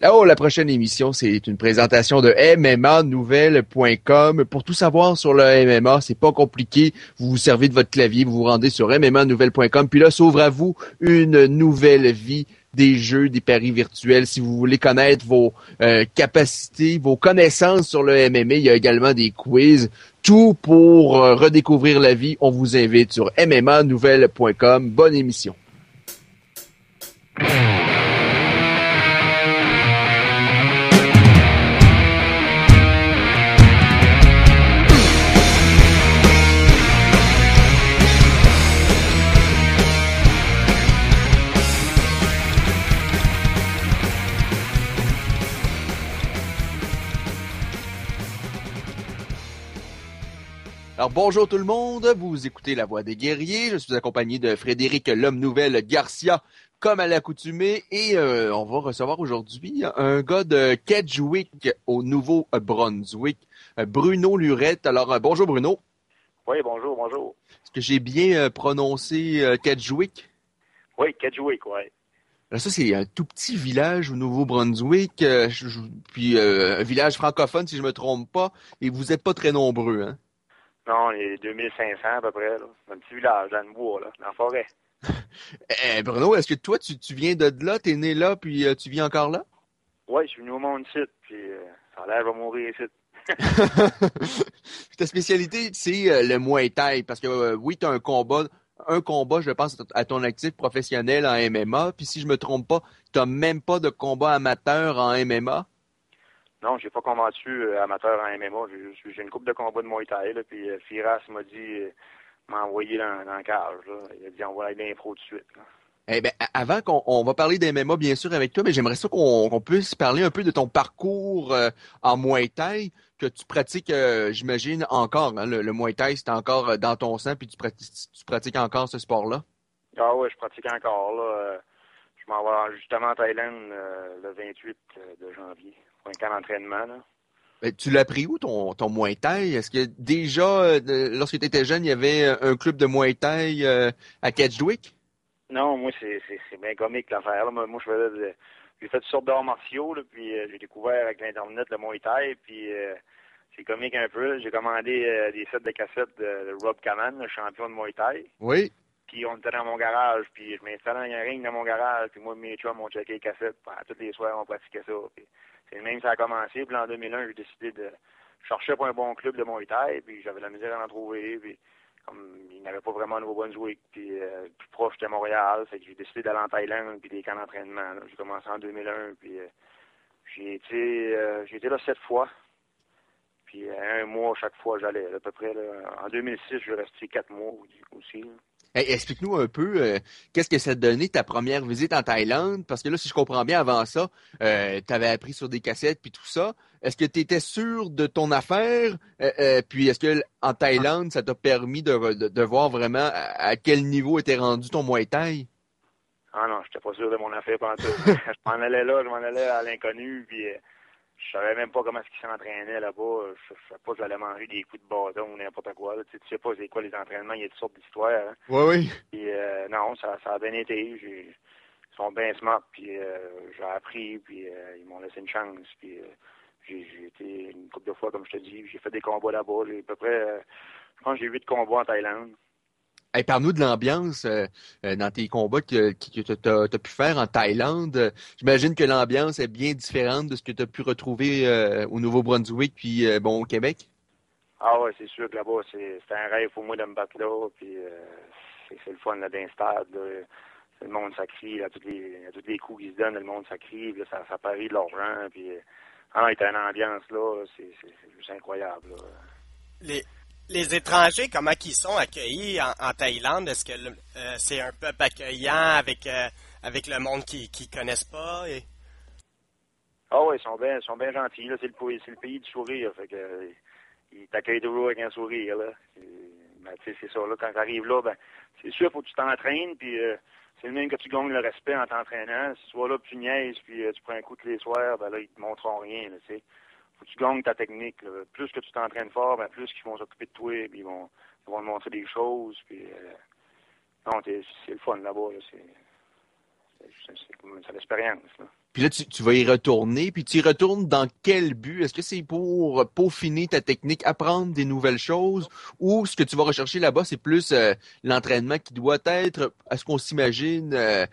Là-haut, la prochaine émission, c'est une présentation de MMAnouvelle.com. Pour tout savoir sur le MMA, c'est pas compliqué. Vous vous servez de votre clavier, vous vous rendez sur MMAnouvelle.com, puis là s'ouvre à vous une nouvelle vie des jeux, des paris virtuels. Si vous voulez connaître vos euh, capacités, vos connaissances sur le MMA, il y a également des quiz. Tout pour euh, redécouvrir la vie. On vous invite sur MMAnouvelle.com. Bonne émission. Alors bonjour tout le monde, vous écoutez La Voix des Guerriers, je suis accompagné de Frédéric L'Homme Nouvelle Garcia, comme à l'accoutumée, et euh, on va recevoir aujourd'hui un gars de Kedgewick au Nouveau-Brunswick, Bruno Lurette. Alors euh, bonjour Bruno. Oui, bonjour, bonjour. Est-ce que j'ai bien euh, prononcé euh, Kedgewick? Oui, Kedgewick, oui. Alors ça, c'est un tout petit village au Nouveau-Brunswick, euh, puis euh, un village francophone si je me trompe pas, et vous êtes pas très nombreux, hein? Non, les 2500 à peu près, là. C'est un petit village dans le bois, là, dans la forêt. Eh, Bruno, est-ce que toi, tu, tu viens de là, t'es né là, puis euh, tu vis encore là? Oui, je suis venu au monde site, puis euh, ça a l'air vais mourir ici. Ta spécialité, c'est euh, le Muay Thai, parce que oui, tu as un combat, un combat, je pense, à ton actif professionnel en MMA, puis si je me trompe pas, tu même pas de combat amateur en MMA. Non, j'ai pas combattu euh, amateur en MMA. J'ai une coupe de combat de Muay Thai, là, puis euh, Firas m'a dit, euh, m'a envoyé dans, dans le cage, là. Il a dit, on va aller l'info tout de suite, là. Eh a- avant qu'on on va parler d'MMA, bien sûr, avec toi, mais j'aimerais ça qu'on puisse parler un peu de ton parcours euh, en Muay Thai que tu pratiques, euh, j'imagine, encore. hein. le, le Muay Thai, c'est encore dans ton sang, puis tu pratiques, tu pratiques encore ce sport-là? Ah ouais, je pratique encore, là. je m'en vais justement en Thaïlande euh, le 28 de janvier un camp d'entraînement, tu l'as pris où ton, ton Muay Thai? Est-ce que déjà, euh, lorsque tu étais jeune, il y avait euh, un club de Muay Thai euh, à Kedgewick? Non, moi, c'est, bien comique l'affaire. Moi, moi, je faisais de- j'ai fait toutes sortes d'arts martiaux, là, puis euh, j'ai découvert avec l'Internet le Muay Thai, puis c'est comique un peu. J'ai commandé des sets de cassettes de, de Rob Kaman, le champion de Muay Thai, Oui. puis on était dans mon garage, puis je m'installais dans un ring dans mon garage, puis moi mes chums, on checké les cassettes, tous les soirs, on pratiquait ça. Puis c'est le même ça a commencé, puis en 2001, j'ai décidé de chercher un bon club de Thai, puis j'avais la misère à en trouver, puis comme il n'y avait pas vraiment au Nouveau-Brunswick, puis euh, plus proche de Montréal, fait que j'ai décidé d'aller en Thaïlande, puis des camps d'entraînement. J'ai commencé en 2001, puis euh, j'ai été euh, j'ai été là sept fois. Puis euh, un mois chaque fois j'allais, à peu près. En 2006, je suis resté quatre mois aussi. Explique-nous un peu, euh, qu'est-ce que ça te donnait ta première visite en Thaïlande? Parce que là, si je comprends bien, avant ça, tu avais appris sur des cassettes puis tout ça. Est-ce que tu étais sûr de ton affaire? Euh, euh, puis est-ce que en Thaïlande, ça t'a permis de, de, voir vraiment à, quel niveau était rendu ton Muay? Ah non, j'étais pas sûr de mon affaire pendant tout. je m'en allais là, je m'en allais à l'inconnu, euh, je savais même pas comment est-ce qu'ils s'entraînaient là-bas. Je, je savais pas que j'allais manger des coups de bâton ou n'importe quoi. là. Tu, sais, tu sais pas c'est quoi les entraînements, il y a toutes sortes d'histoires. Hein. Oui, oui. Puis euh, non, ça, ça a bien été. J'ai- Ils sont bien smart, puis euh, j'ai appris, puis euh, ils m'ont laissé une chance. Puis euh, j'ai j'ai été une couple de fois, comme je te dis, j'ai fait des combats là-bas. J'ai à peu près, euh, je pense que j'ai huit combats en Thaïlande. Hey, Parle-nous de l'ambiance euh, euh, dans tes combats que, que, tu as, pu faire en Thaïlande. J'imagine que l'ambiance est bien différente de ce que tu as pu retrouver euh, au Nouveau-Brunswick puis euh, bon au Québec. Ah ouais, c'est sûr que là-bas, c'est c'est un rêve pour moi de me battre là, puis euh, c'est le fun là, d'un stade. là. Le monde sacré, à tous les, à tous les coups qu'ils se donnent, le monde sacré, là, ça, ça parie de l'argent, puis ah, il y a une ambiance là, c'est c'est- c'est juste incroyable. Là. Les, les étrangers, comment ils sont accueillis en, Thaïlande? Est-ce que euh, c'est un peuple accueillant avec, euh, avec le monde qui qui connaissent pas? Ah ouais, ils sont bien, sont bien gentils. C'est le, pays- du sourire. Fait que euh, ils t'accueillent toujours avec un sourire. Là. Ben, c'est ça. Là, quand tu arrives là, ben, c'est sûr, faut que tu t'entraînes. Puis euh, c'est le même que tu gagnes le respect en t'entraînant. Si tu vas là, puis tu niaises, puis euh, tu prends un coup tous les soirs, ben là, ils te montreront rien. Là, tu sais. Faut que tu gagnes ta technique. Plus que tu t'entraînes fort, ben, plus qu'ils vont s'occuper de toi, puis ils vont, ils vont te montrer des choses. Puis euh, non, c'est le fun là-bas. Là. C'est, l'expérience. Puis là, tu, vas y retourner, puis tu y retournes dans quel but? Est-ce que c'est pour peaufiner ta technique, apprendre des nouvelles choses, ou ce que tu vas rechercher là-bas, c'est plus euh, l'entraînement qui doit être, à ce qu'on s'imagine, euh,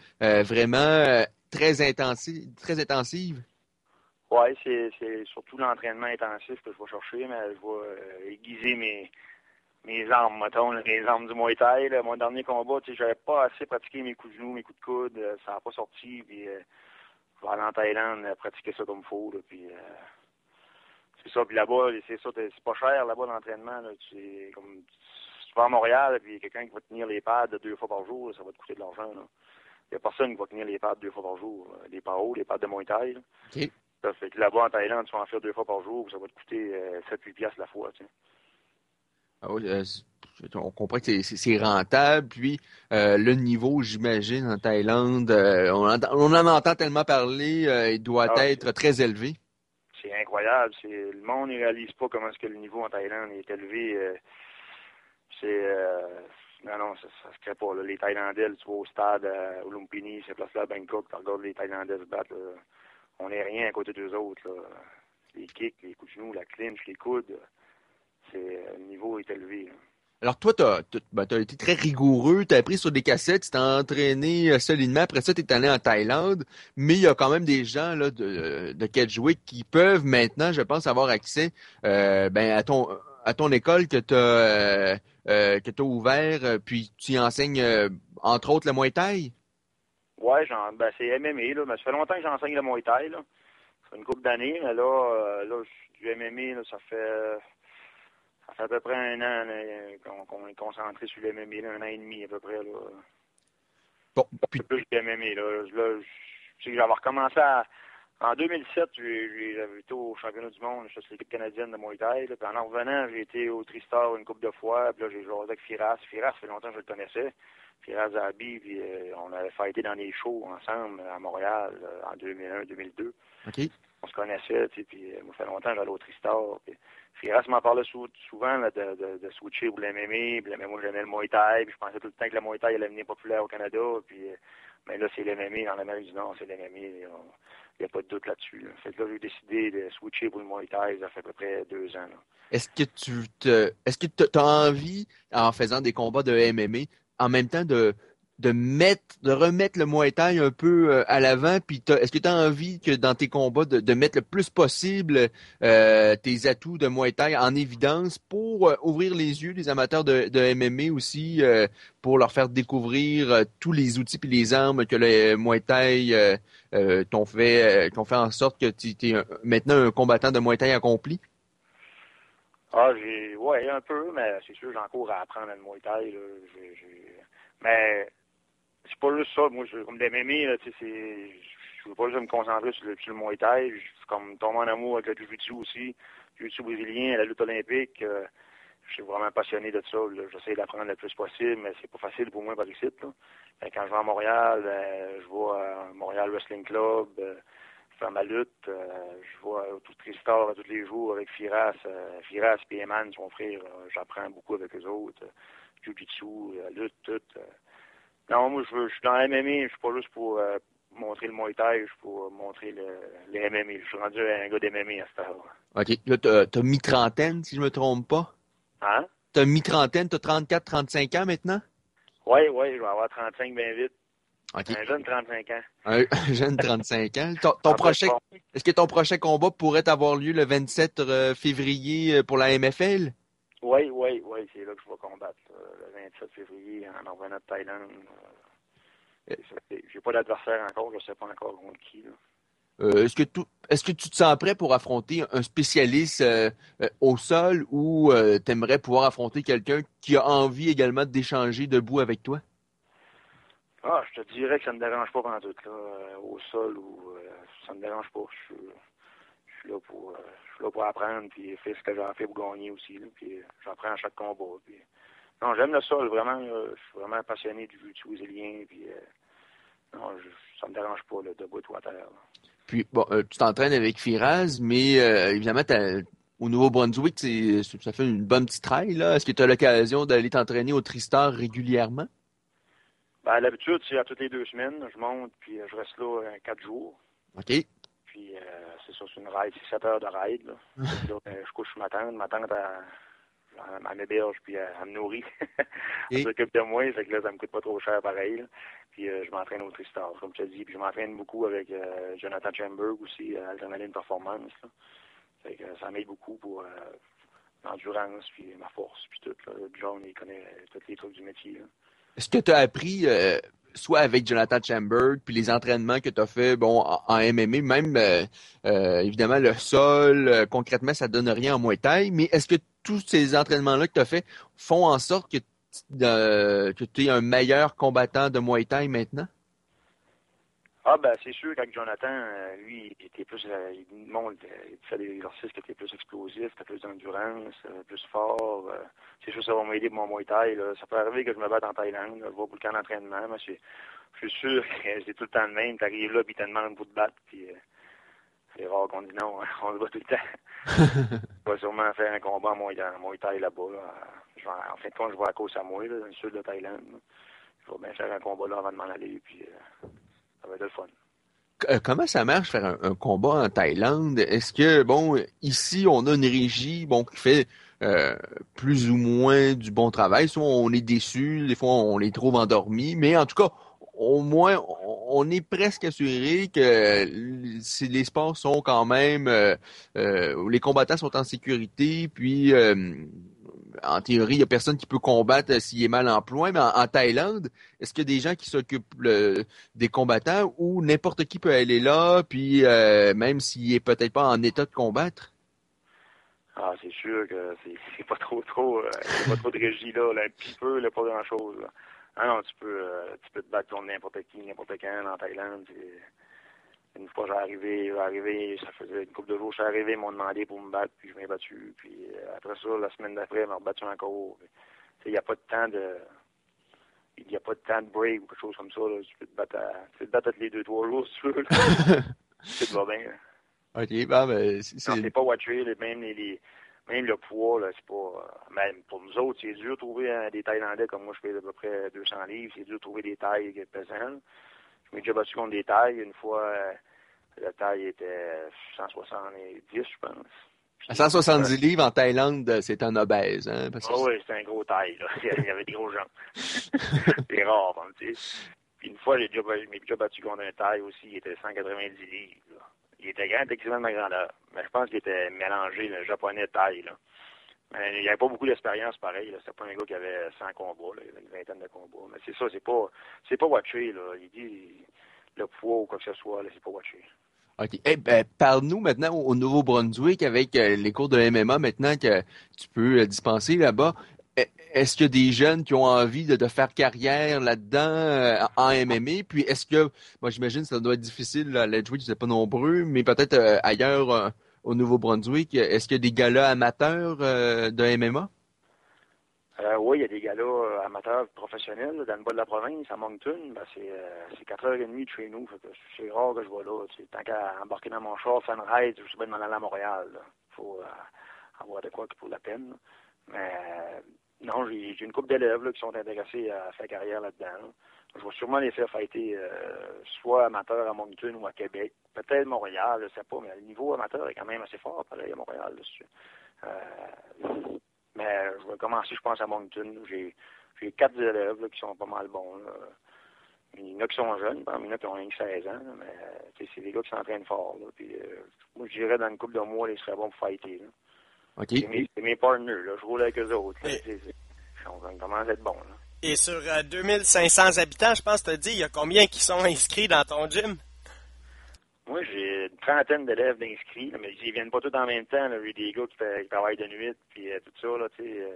vraiment très intensive, très intensive? Oui, c'est surtout l'entraînement intensif que je vais chercher, mais je vais aiguiser mes, mes armes, mettons, les armes du Muay Thai. Mon dernier combat, tu sais, j'avais pas assez pratiqué mes coups de genoux, mes coups de coude, ça n'a pas sorti, puis je vais aller en Thaïlande pratiquer ça comme il faut, puis c'est ça, puis là-bas, c'est ça, c'est pas cher là-bas l'entraînement, là, tu, vas à Montréal, puis quelqu'un qui va tenir les pads deux fois par jour, ça va te coûter de l'argent. Il n'y a personne qui va tenir les pads deux fois par jour. Les pads les pads de Muay. Ça fait que là-bas, en Thaïlande, tu vas en faire deux fois par jour, ça va te coûter 7-8 piastres la fois. Tu sais. Ah oui, euh, on comprend que c'est rentable. Puis euh, le niveau, j'imagine, en Thaïlande, euh, on, en, entend tellement parler, il doit ah, être très élevé. C'est incroyable. Le monde ne réalise pas comment est-ce que le niveau en Thaïlande est élevé. c'est non, non, ça, ça se crée pas. Les Thaïlandais, tu vas au stade au Lumpini, c'est place là à Bangkok, tu regardes les Thaïlandais se battre. On n'est rien à côté d'eux autres. Les kicks, les coups de la clinch, les coudes le niveau est élevé. Alors toi, tu as, ben, été très rigoureux, tu as appris sur des cassettes, tu t'es entraîné euh, solidement. Après ça, tu allé en Thaïlande, mais il y a quand même des gens là, de, de qui peuvent maintenant, je pense, avoir accès euh, ben, à ton à ton école que tu as, euh, as ouvert, puis tu enseignes entre autres le Muay. Oui, ben, c'est MMA. Là. ça fait longtemps que j'enseigne le Muay Thai. Là. Ça fait une couple d'années, mais là, là du MMA, ça fait ça fait à peu près un an qu'on est concentré sur le MMA, un an et demi à peu près. Là. Bon, puis... plus le MMA. Là, là je j'avais recommencé à... En 2007, j'avais été au championnat du monde, je suis l'équipe canadienne de Muay Thai. Puis en revenant, j'ai été au Tristar une couple de fois. Puis là, j'ai joué avec Firas. Firas, ça fait longtemps que je le connaissais. Firas Zabi, puis euh, on avait fighté dans des shows ensemble à Montréal euh, en 2001-2002. OK on se connaissait, tu sais, puis euh, moi, ça fait longtemps que j'allais au Tristar. Puis Firas m'en parlait souvent là, de, de, de, switcher pour l'MMA, puis moi, j'aimais le Muay Thai, puis je pensais tout le temps que le Muay Thai allait devenir populaire au Canada, puis euh, mais là, c'est l'MMA dans l'Amérique du Nord, c'est l'MMA, il n'y a pas de doute là-dessus. Là. Fait que là, j'ai décidé de switcher pour le Muay Thai, ça fait à peu près deux ans. Est-ce que tu te, est-ce que tu as envie, en faisant des combats de MMA, en même temps de de mettre, de remettre le Muay un peu euh, à l'avant, puis est-ce que tu as envie que dans tes combats de, de mettre le plus possible euh, tes atouts de Muay en évidence pour euh, ouvrir les yeux des amateurs de, de MMA aussi, pour leur faire découvrir tous les outils et les armes que le Muay Thai t'ont fait, t'ont fait en sorte que tu es maintenant un combattant de Muay accompli? Ah, j'ai, ouais, un peu, mais c'est sûr, j'ai encore à apprendre le Muay Thai. Là. Mais c'est pas juste ça. Moi, je, comme des mémés, là, tu sais, je veux pas juste me concentrer sur le, sur le Muay Thai. Je suis comme tomber en amour avec le Jiu-Jitsu aussi. Jiu-Jitsu brésilien, la lutte olympique. Euh, je suis vraiment passionné de ça. J'essaie d'apprendre le plus possible, mais c'est pas facile pour moi par ici. Là. quand je vais à Montréal, ben, je vais à Montréal Wrestling Club, euh, faire ma lutte. Euh, je vais au tout Tristar tous les jours avec Firas. Euh, Firas et Eman, son frère. J'apprends beaucoup avec eux autres. Jiu-Jitsu, la lutte, tout. Non, moi, je, je suis dans la MMA, je suis pas juste pour euh, montrer le Muay Thai, je suis pour montrer le, les MMA. Je suis rendu un gars d'MMA à cette heure. OK. Là, t'as, t'as mi-trentaine, si je me trompe pas? Hein? T'as mi-trentaine, t'as 34, 35 ans maintenant? Oui, oui, je vais avoir 35 bien vite. Okay. Un jeune 35 ans. Un, jeune 35 ans. Ton, ton prochain, est-ce que ton prochain combat pourrait avoir lieu le 27 euh, février euh, pour la MFL? Oui, oui, oui, c'est là que je vais combattre. le 27 février en revenant de Thaïlande. Euh, j'ai pas d'adversaire encore, je sais pas encore contre qui. Euh, est-ce que tu est-ce que tu te sens prêt pour affronter un spécialiste euh, au sol ou tu aimerais pouvoir affronter quelqu'un qui a envie également d'échanger debout avec toi? Ah, je te dirais que ça ne me dérange pas pendant tout, là, au sol ou ça me dérange pas. Je, suis là pour je suis là pour apprendre, puis faire ce que j'en fais pour gagner aussi. Là, puis j'apprends à chaque combat. Puis, non, j'aime le sol, vraiment. je suis vraiment passionné du jiu brésilien. Puis, euh, non, je, ça me dérange pas là, de bout à terre. Puis, bon, euh, tu t'entraînes avec Firaz, mais euh, évidemment, au Nouveau-Brunswick, ça fait une bonne petite trail. Est-ce que tu as l'occasion d'aller t'entraîner au Tristar régulièrement? Ben, l'habitude, c'est à toutes les deux semaines. Je monte, puis je reste là quatre jours. OK. Puis c'est ça, c'est une ride, c'est 7 heures de ride. Là. je couche ma tante, ma tante elle, m'héberge puis elle, me nourrit. elle s'occupe de moi, fait que là, ça me coûte pas trop cher pareil. Puis je m'entraîne au Tristar, comme tu as dit. Puis je m'entraîne beaucoup avec Jonathan Chamberg aussi, à Adrenaline Performance. Là. Fait que ça m'aide beaucoup pour l'endurance, puis ma force, puis tout. Là. John, il connaît tous les trucs du métier. Est-ce que tu as appris, euh, soit avec Jonathan Chamberg, puis les entraînements que tu as fait bon, en, MMA, même euh, euh, évidemment le sol, concrètement, ça donne rien en Muay Thai, mais est-ce que tous ces entraînements-là que tu as fait font en sorte que, que tu es un meilleur combattant de Muay Thai maintenant? Ah ben c'est sûr qu'avec Jonathan, euh, lui, il était plus euh, il montre il fait des exercices qui étaient plus explosifs, qui plus d'endurance, euh, plus fort. c'est sûr que ça va m'aider pour mon Muay Thai. Là. Ça peut arriver que je me batte en Thaïlande, je vais pour le camp d'entraînement, mais je suis sûr que c'est tout le temps le même. T'arrives là puis te demandes pour te battre, puis c'est rare qu'on dit non, hein. on se bat tout le temps. je vais sûrement faire un combat en Muay, Thai là-bas. Là. en fin de compte, je vais à Koh Samui, là, dans le sud de Thaïlande. Je vais bien faire un combat là avant de m'en aller, puis Euh, comment ça marche faire un, combat en Thaïlande? Est-ce que, bon, ici, on a une régie bon, qui fait euh, plus ou moins du bon travail? Soit on est déçu, des fois on les trouve endormis, mais en tout cas, au moins, on est presque assuré que les sports sont quand même, euh, les combattants sont en sécurité, puis en théorie, il n'y a personne qui peut combattre euh, s'il est mal en point, mais en, Thaïlande, est-ce qu'il y a des gens qui s'occupent des combattants ou n'importe qui peut aller là, puis euh, même s'il est peut-être pas en état de combattre? Ah, c'est sûr que c'est pas trop trop, euh, pas trop de régie là, un petit peu, là, pas grand chose. Ah non, tu peux, tu peux te battre contre n'importe qui, n'importe quand en Thaïlande. Une fois, j'ai arrivé, arrivé, ça faisait une couple de jours, je suis arrivé, ils m'ont demandé pour me battre, puis je m'ai battu. Puis euh, après ça, la semaine d'après, ils m'ont battu encore. Il n'y a pas de temps de. Il n'y a pas de temps de break ou quelque chose comme ça. Là. Tu peux te battre à, tu peux te battre les deux, trois jours si tu veux. C'est va bien. OK, ben, c'est. pas watché, même les, même le poids, là, c'est pas. Même pour nous autres, c'est dur de trouver hein, des Thaïlandais comme moi, je fais à peu près 200 livres. C'est dur de trouver des tailles pesantes. Je m'ai déjà battu contre des tailles. Une fois, euh, la taille était 170, je pense. À 170 livres en Thaïlande, c'est un obèse, hein? Parce ah oui, c'était un gros taille, là. Il y avait des gros jambes. c'est rare, hein, tu sais. Puis une fois, j'ai déjà, déjà battu contre un taille aussi, il était 190 livres, là. Il était grand, excellent de ma grandeur. Mais je pense qu'il était mélangé, le japonais taille, là. Mais il n'y avait pas beaucoup d'expérience pareil. C'était pas un gars qui avait 100 combats, là. une vingtaine de combats. Mais c'est ça, c'est pas c'est pas watché, là. Il dit le poids ou quoi que ce soit, c'est pas watché. OK. Eh ben, parle-nous maintenant au Nouveau-Brunswick avec euh, les cours de MMA maintenant que tu peux euh, dispenser là-bas. Eh, est-ce qu'il y a des jeunes qui ont envie de, faire carrière là-dedans euh, en MMA? Puis est-ce que, moi j'imagine que ça doit être difficile, là, les jouer, tu pas nombreux, mais peut-être ailleurs au Nouveau-Brunswick, est-ce qu'il y a des galas amateurs de MMA? Euh, oui, il y a des galas euh, amateurs professionnels dans le bas de la province, à Moncton. Ben, c'est, euh, c'est 4h30 de chez nous. c'est rare que je vois là. Tant qu'à embarquer dans mon char, faire une ride, je suis bien aller à Montréal. Il faut avoir de quoi qui vaut la peine. Mais non, j'ai, une couple d'élèves qui sont intéressés à faire carrière là-dedans. Je vais sûrement les faire fighter soit amateurs à Moncton ou à Québec. Peut-être Montréal, je sais pas, mais le niveau amateur est quand même assez fort, pareil, à Montréal. Mais je vais commencer, je pense, à Moncton. J'ai, j'ai quatre élèves qui sont pas mal bons. Il y en a qui sont jeunes, il y en a qui ont rien que 16 ans, mais c'est des gars qui s'entraînent fort. Puis, euh, moi, je dirais dans une couple de mois, ils seraient bons pour fighter. Là. C'est, mes, mes partners, là. je roule avec eux autres. On commence à être bons. Là. Et sur 2500 euh, habitants, je pense que tu as dit, il y a combien qui sont inscrits dans ton gym? Moi, j'ai une trentaine d'élèves d'inscrits, mais ils viennent pas tous en même temps. J'ai des gars qui, travaillent de nuit, puis euh, tout ça, là, tu sais, euh,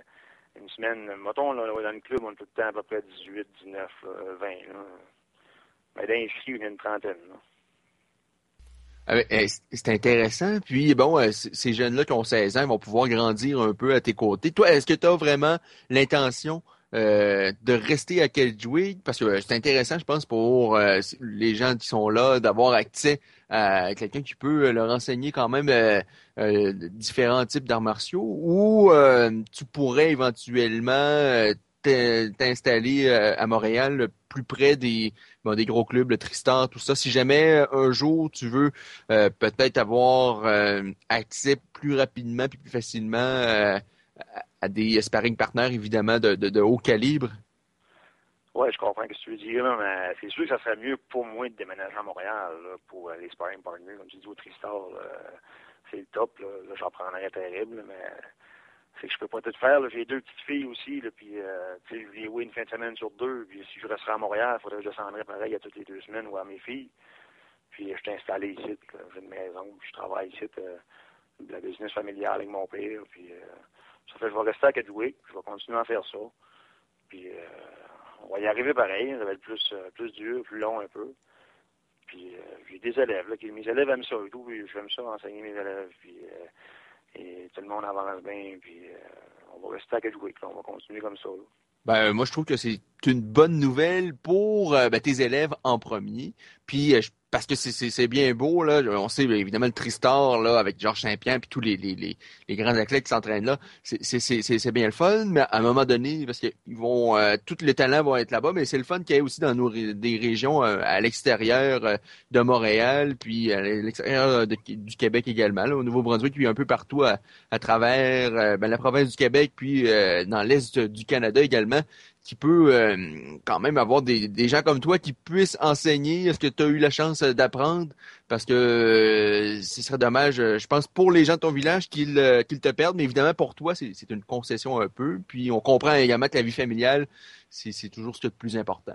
une semaine. Mettons, là, dans le club, on est tout le temps à peu près 18, 19, 20. Là. Mais d'inscrits, il y a une trentaine. Là. Ah, c'est intéressant. Puis, bon, euh, ces jeunes-là qui ont 16 ans, ils vont pouvoir grandir un peu à tes côtés. Toi, est-ce que tu as vraiment l'intention euh, de rester à Kedgewick, parce que euh, c'est intéressant, je pense, pour euh, les gens qui sont là, d'avoir accès à quelqu'un qui peut leur enseigner quand même différents types d'arts martiaux, ou tu pourrais éventuellement t'installer euh, à Montréal, plus près des, bon, des gros clubs, le Tristar, tout ça. Si jamais un jour tu veux euh, peut-être avoir accès plus rapidement et plus facilement à des sparring partners, évidemment, de, de, haut calibre. Oui, je comprends ce que tu veux dire, mais c'est sûr que ça serait mieux pour moi de déménager à Montréal pour les sparring partners, comme tu dis, au Tristar. c'est le top, là, j'en prendrais terrible, mais c'est que je peux pas tout faire. J'ai deux petites filles aussi, là, puis euh, je oui une fin de semaine sur deux. Puis si je resterais à Montréal, il faudrait que je descendrais pareil à toutes les deux semaines ou à mes filles. Puis je suis installé ici, j'ai une maison, je travaille ici, euh, de la business familiale avec mon père. Puis euh, ça fait que je vais rester à Kedwick, je vais continuer à faire ça. Puis euh, on va y arriver pareil, ça va être plus, euh, plus dur, plus long un peu. Puis euh, j'ai des élèves, là, qui, mes élèves aiment ça et tout, puis j'aime ça enseigner mes élèves. Puis et tout le monde avance bien, puis on va rester à Kedwick, on va continuer comme ça. Ben, moi, je trouve que c'est une bonne nouvelle pour ben, tes élèves en premier. Puis, euh, parce que c'est bien beau, là. On sait évidemment le Tristar, là, avec Georges Saint-Pierre puis tous les, les, les, les, grands athlètes qui s'entraînent là. C'est bien le fun, mais à un moment donné, parce qu'ils vont euh, tous les talents vont être là-bas, mais c'est le fun qu'il y ait aussi dans nos des régions à l'extérieur de Montréal, puis à l'extérieur du Québec également, là, au Nouveau-Brunswick, puis un peu partout à, à travers ben, la province du Québec, puis dans l'est du Canada également qui peut euh, quand même avoir des, des, gens comme toi qui puissent enseigner Est-ce que tu as eu la chance d'apprendre? Parce que euh, ce serait dommage, euh, je pense, pour les gens de ton village qu'ils te perdent, mais évidemment pour toi, c'est une concession un peu. Puis on comprend également que la vie familiale, c'est toujours ce qui est le plus important.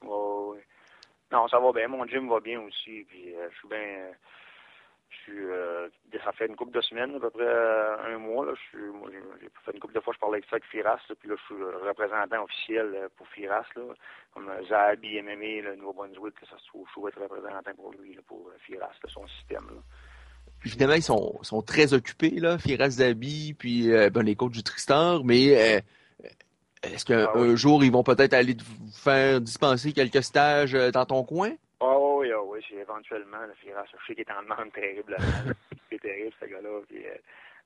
oui. Non, ça va bien. Mon gym va bien aussi. Puis je suis bien euh, ça fait une couple de semaines, à peu près euh, un mois. Là, je suis, moi, j'ai fait une couple de fois, je parlais avec ça avec Firas, puis là, je suis représentant officiel euh, pour Firas, là, comme Zabi, MMA, le Nouveau-Brunswick, ça se trouve, je suis être représentant pour lui, pour Firas, son système. Là. Évidemment, ils sont, sont très occupés, là, Firas Zabi, puis ben, les coachs du Tristar, mais est-ce qu'un ah jour, ils vont peut-être aller vous faire dispenser quelques stages dans ton coin? Oui, c'est éventuellement, le Firas, je sais qu'il est en demande terrible. c'est terrible, ce gars-là. Puis, euh,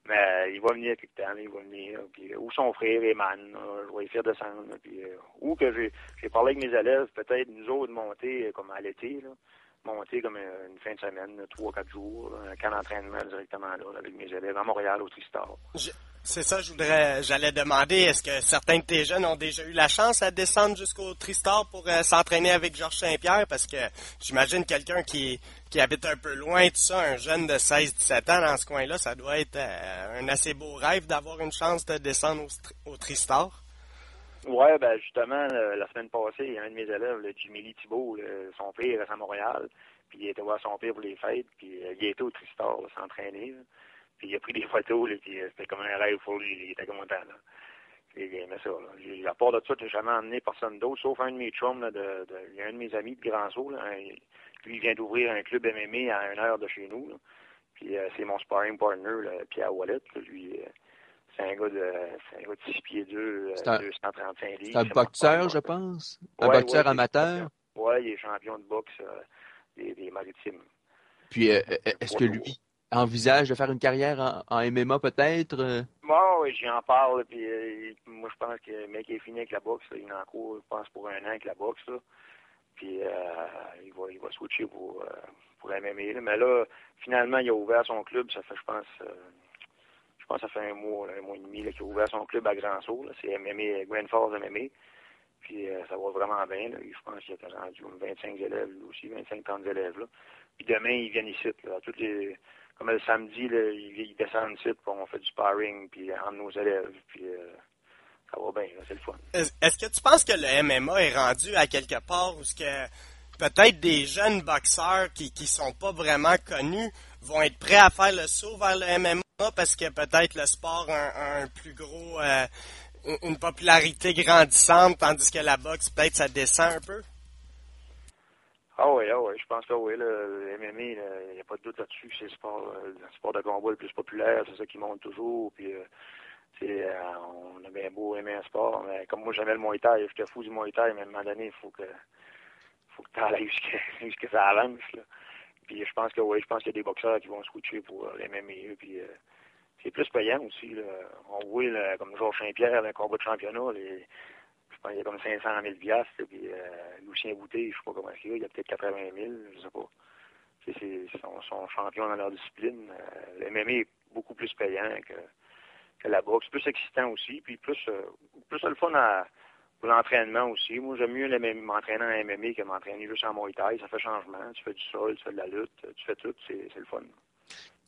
mais euh, il va venir quelque temps, il va venir. Puis, euh, ou son frère, Eman, je vais y faire descendre. Puis, ou que j'ai parlé avec mes élèves, peut-être nous autres monter comme à l'été, là, monter comme une fin de semaine, trois, quatre jours, un camp d'entraînement directement là, avec mes élèves à Montréal, au Tristar. C'est ça, je voudrais, j'allais demander, est-ce que certains de tes jeunes ont déjà eu la chance à descendre jusqu'au Tristar pour euh, s'entraîner avec Georges Saint-Pierre? Parce que j'imagine quelqu'un qui, qui habite un peu loin, tout ça, un jeune de 16-17 ans dans ce coin-là, ça doit être euh, un assez beau rêve d'avoir une chance de descendre au, Tristar. Ouais, ben justement, la semaine passée, il y a un de mes élèves, le Jimmy Thibault, son père est à Montréal, puis il était voir son père pour les fêtes, puis euh, il était au Tristar s'entraîner. Puis il a pris des photos, là, puis euh, c'était comme un rêve pour lui. Il était content. Là. il aimait ça. Là. À part de ça, j'ai jamais emmené personne d'autre, sauf un de mes chums, là, de, de, il y a un de mes amis de Grand Saut. Là, lui, il vient d'ouvrir un club MMA à une heure de chez nous. Là. Puis euh, c'est mon sparring partner, là, Pierre Wallet. lui, euh, c'est un gars de c'est un gars de 6 pieds 2, un, 235 livres. C'est un boxeur, je pense? Un boxeur amateur? Oui, il est champion de boxe des, des maritimes. Puis est-ce que lui envisage de faire une carrière en, MMA peut-être? Euh? Bon, oui, j'en parle. Puis, euh, moi, je pense que le mec est fini avec la boxe. Il en cours, je pense, pour un an avec la boxe. Puis euh, il, va, il va switcher pour, pour MMA. Mais là, finalement, il a ouvert son club. Ça fait, je pense, je pense que ça fait un mois, un mois et demi qu'il a ouvert son club à Grand Sault. C'est MMA, Grand MMA. Puis ça va vraiment bien. Là. Je pense qu'il a rendu 25 élèves aussi, 25-30 élèves. Là. Puis demain, ils viennent ici. Toutes les comme le samedi, là, ils, descendent ici, puis on fait du sparring, puis entre nos élèves, puis euh, ça va bien, c'est le fun. Est-ce que tu penses que le MMA est rendu à quelque part où ce que peut-être des jeunes boxeurs qui qui sont pas vraiment connus vont être prêts à faire le saut vers le MMA parce que peut-être le sport a un, plus gros euh, une popularité grandissante tandis que la boxe peut-être ça descend un peu? Ah oui, ah je pense que oui, le, MMA, il n'y a pas de doute là-dessus. C'est le sport, euh, le sport de combat le plus populaire, c'est ça qui monte toujours. Puis, euh, euh, on a bien beau aimer un sport, mais comme moi j'aimais le Muay Thai, je te fous du Muay Thai, mais à un moment donné, il faut que faut que tu ailles jusqu'à ça avance. Là. Puis je pense que oui, je pense qu'il y a des boxeurs qui vont switcher pour euh, MMA. Puis c'est plus payant aussi. Là. On voit comme Georges Saint-Pierre, un combat de championnat, les, je pense qu'il y a comme 500 000 piastres, puis euh, Lucien Boutet, je sais pas comment c'est, il y a peut-être 80 000, je sais pas. C'est, sont, sont champions dans leur discipline. Euh, le MMA est beaucoup plus payant que, que la boxe, plus excitant aussi, puis plus, euh, plus le fun à, pour l'entraînement aussi. Moi, j'aime mieux m'entraîner en MMA que m'entraîner juste en Muay. Ça fait changement. Tu fais du sol, tu fais de la lutte, tu fais tout. C'est, c'est le fun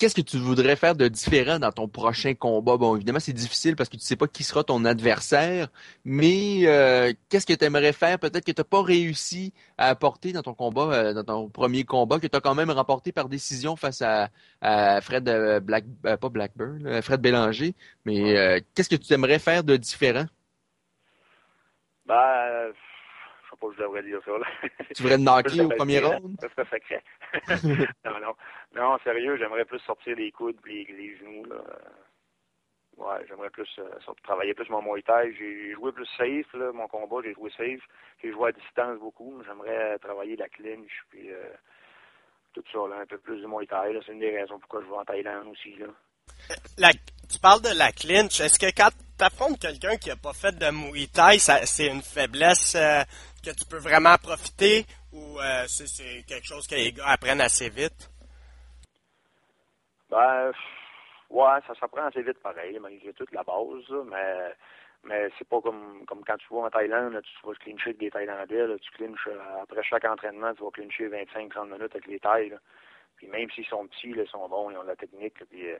qu'est-ce que tu voudrais faire de différent dans ton prochain combat? Bon, évidemment, c'est difficile parce que tu sais pas qui sera ton adversaire, mais euh, qu'est-ce que tu aimerais faire? Peut-être que tu n'as pas réussi à apporter dans ton combat, euh, dans ton premier combat, que tu as quand même remporté par décision face à, Fred euh, Black, pas Blackburn, Fred Bélanger. Mais qu'est-ce que tu aimerais faire de différent? Ben, sais pas je devrais dire ça. Là. Tu voudrais knocker au premier round? Ça serait secret. non, non. Non, sérieux, j'aimerais plus sortir les coudes et les, genoux. Là. Ouais, j'aimerais plus euh, travailler plus mon Muay Thai. J'ai joué plus safe, là, mon combat, j'ai joué safe. J'ai joué à distance beaucoup. J'aimerais travailler la clinch, puis euh, tout ça, là, un peu plus de Muay Thai. C'est une des raisons pourquoi je vais en Thaïlande aussi. Là. La, tu parles de la clinch. Est-ce que quand tu affrontes quelqu'un qui n'a pas fait de Muay Thai, c'est une faiblesse euh, que tu peux vraiment profiter ou c'est quelque chose que les gars apprennent assez vite? Ben, ouais, ça s'apprend assez vite pareil, malgré toute la base, mais mais c'est pas comme comme quand tu vas en Thaïlande, tu vas clincher avec des Thaïlandais, tu clinches euh, après chaque entraînement, tu vas clincher 25-30 minutes avec les Thaïs. Puis même s'ils sont petits, ils sont bons, ils ont de la technique, puis euh,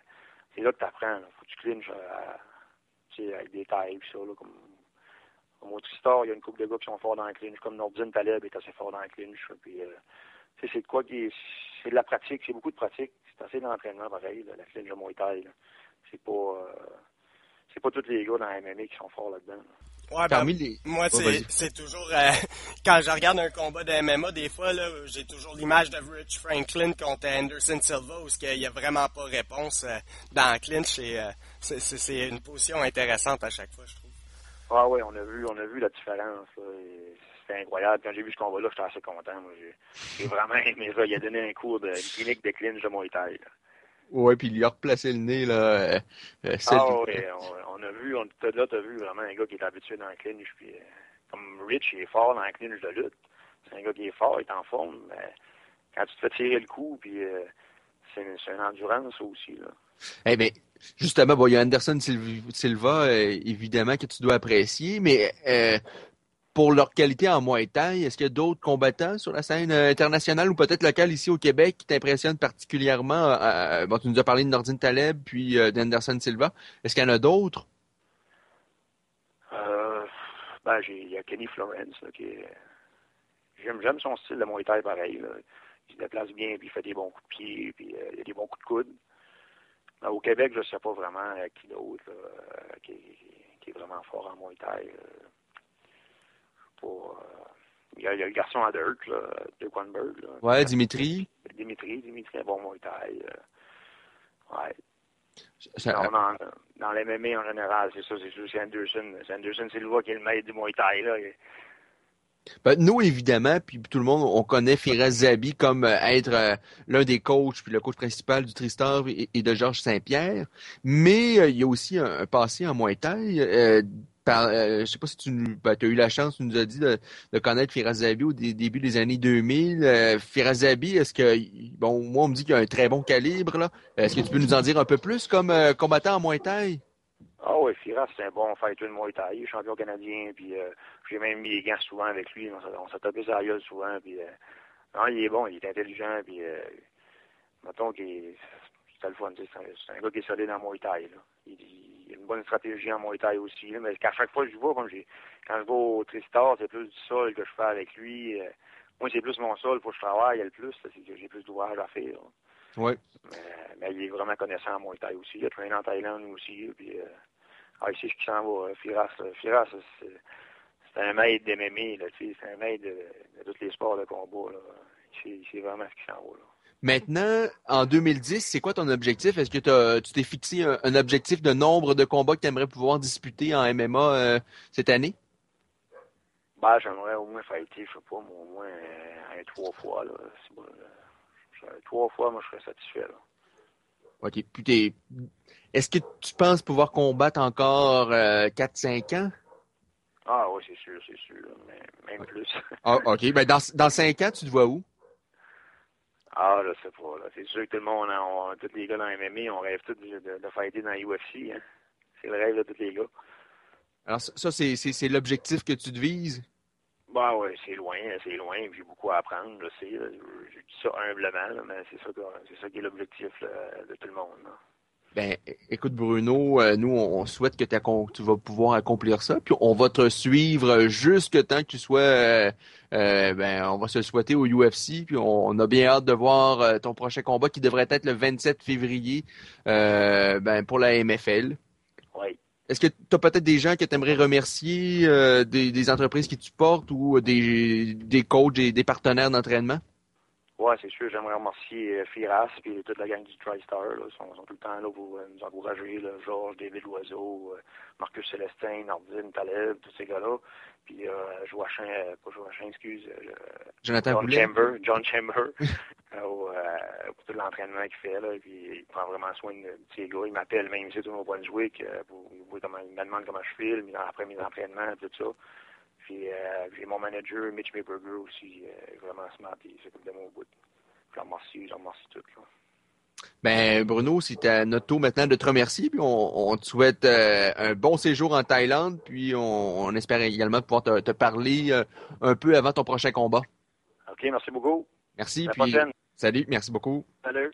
c'est là que tu apprends. Faut que tu clinches avec des Thaïs, puis ça, là, comme au Tristar, il y a une couple de gars qui sont forts dans le clinch, comme Nordine Taleb est assez fort dans le clinch. Puis, euh, c'est de quoi qui c'est de la pratique, c'est beaucoup de pratique. C'est assez d'entraînement pareil, la clinch de Muay Thai. C'est pas, euh, c'est pas tous les gars dans la MMA qui sont forts là-dedans. Ouais, ben, moi, c'est toujours... Euh, quand je regarde un combat de MMA, des fois, là, j'ai toujours l'image de Rich Franklin contre Anderson Silva, où il n'y a vraiment pas réponse dans le clinch. Et c'est une position intéressante à chaque fois, je trouve. Ah oui, on a vu, on a vu la différence. C'était incroyable. Quand j'ai vu ce combat-là, j'étais assez content. J'ai vraiment aimé ça. Il a donné un cours de clinique de clinch de Muay Thai. Oui, puis il a replacé le nez, là. Euh, euh ah oui, on, a vu, on, là, t'as vu vraiment un gars qui est habitué dans le clinch, puis euh, comme Rich, il est fort dans le clinch de lutte. C'est un gars qui est fort, il est en forme, mais quand tu te fais tirer le coup, puis c'est une, endurance aussi, là. Eh bien, justement, bon, il y a Anderson Silva, évidemment, que tu dois apprécier, mais pour leur qualité en Muay Thai, est-ce qu'il y a d'autres combattants sur la scène euh, internationale ou peut-être locale ici au Québec qui t'impressionnent particulièrement? bon, tu nous as parlé de Nordine Taleb puis d'Anderson Silva. Est-ce qu'il y en a d'autres? ben, il y a Kenny Florence, qui J'aime, son style de Muay Thai pareil. Il se déplace bien, puis il fait des bons coups de pied, puis il a des bons coups de coude. Au Québec, je ne sais pas vraiment qui d'autre euh, qui, est vraiment fort en Muay Thai. Euh, pour, euh, il, y a, il y, a, le garçon à Dirk, là, Weinberg. Là, ouais, Dimitri. Dimitri, Dimitri, un bon Muay Thai. ouais. dans, dans, dans l'MMA en général, c'est ça, c'est sûr, c'est Anderson. C'est Anderson Silva qui est le maître du Muay Thai. Là. Ben, nous, évidemment, puis tout le monde, on connaît Firas Zabi comme euh, être euh, l'un des coachs, puis le coach principal du Tristar et, de Georges Saint-Pierre. Mais euh, il y a aussi un, passé en Muay Thai. Par, je sais pas si tu ben, as eu la chance, tu nous as dit de, connaître Firas Zabi au début des années 2000. Firas Zabi, est-ce que, bon, moi on me dit qu'il a un très bon calibre, là. Est-ce que tu peux nous en dire un peu plus comme combattant en Muay? Ah oui, Firas, c'est un bon fighter de Muay Thai, champion canadien, puis euh, j'ai même mis les gants souvent avec lui, on s'est tapé la gueule souvent, puis euh, non, il est bon, il est intelligent, puis euh, mettons qu'il c'est c'est un, gars qui est solide en Muay là. Il, a une bonne stratégie en Muay Thai aussi, là, mais qu'à chaque fois que je vois, comme j'ai, quand je vais au Tristar, c'est plus du sol que je fais avec lui, euh, moi c'est plus mon sol, pour que je travaille le plus, c'est que j'ai plus d'ouvrage à faire, Oui. Mais, mais, il est vraiment connaissant en Muay Thai aussi, il a traîné en Thaïlande aussi, puis euh, ah, ce qui s'en va. Firas, Firas c'est un maître d'MMA, c'est un maître de, de, tous les sports de combat. Là. Il, sait, vraiment ce qui s'en va. Là. Maintenant, en 2010, c'est quoi ton objectif? Est-ce que tu t'es fixé un, objectif de nombre de combats que tu aimerais pouvoir disputer en MMA euh, cette année? Ben, j'aimerais au moins fighter, je sais pas, au moins un, trois fois. Là. Bon, trois fois, moi, je serais satisfait. Là. OK. Puis est-ce que tu penses pouvoir combattre encore 4-5 euh, ans? Ah oui, c'est sûr, c'est sûr, mais même plus. ah, OK. Ben, dans, dans cinq ans, tu te vois où? Ah, je sais pas. C'est sûr que tout le monde, on, tous les gars dans MMA, on rêve tous de, de, de fighter dans l'UFC. Hein. C'est le rêve de tous les gars. Alors, ça, c'est l'objectif que tu te vises? Bah oui, c'est loin, c'est loin. J'ai beaucoup à apprendre, je sais. Je dis ça humblement, mais c'est ça, c'est ça qui est l'objectif de tout le monde. Ben, écoute Bruno, euh, nous on souhaite que tu vas pouvoir accomplir ça, puis on va te suivre jusque temps que tu sois, euh, euh, ben, on va se le souhaiter au UFC, puis on, a bien hâte de voir ton prochain combat qui devrait être le 27 février, ben, pour la MFL. Oui. Est-ce que tu as peut-être des gens que tu aimerais remercier, des, entreprises qui tu portes ou des, des coachs et des partenaires d'entraînement? Oui, c'est sûr. J'aimerais remercier euh, Firas et toute la gang du TriStar. Ils sont, tout le temps là pour euh, nous encourager. Là, Georges, David Loiseau, euh, Marcus Célestin, Nordine, Taleb, tous ces gars-là. Puis euh, Joachim, pas Joachim, excuse. Jonathan John Chamber, John Chamber. pour tout l'entraînement qu'il fait. Là, puis il prend vraiment soin de, ces gars. Il m'appelle même ici au Nouveau-Brunswick pour comment, il me demande comment je file, après mes entraînements, tout ça. Puis euh, j'ai mon manager, Mitch Mayberger aussi, euh, vraiment smart, il s'occupe de mon bout. Je remercie, je remercie tout. Là. Ben Bruno, c'est à notre tour maintenant de te remercier, puis on, te souhaite euh, un bon séjour en Thaïlande, puis on, espère également pouvoir te, parler un peu avant ton prochain combat. OK, merci beaucoup. Merci. À la prochaine. Salut, merci beaucoup. Salut.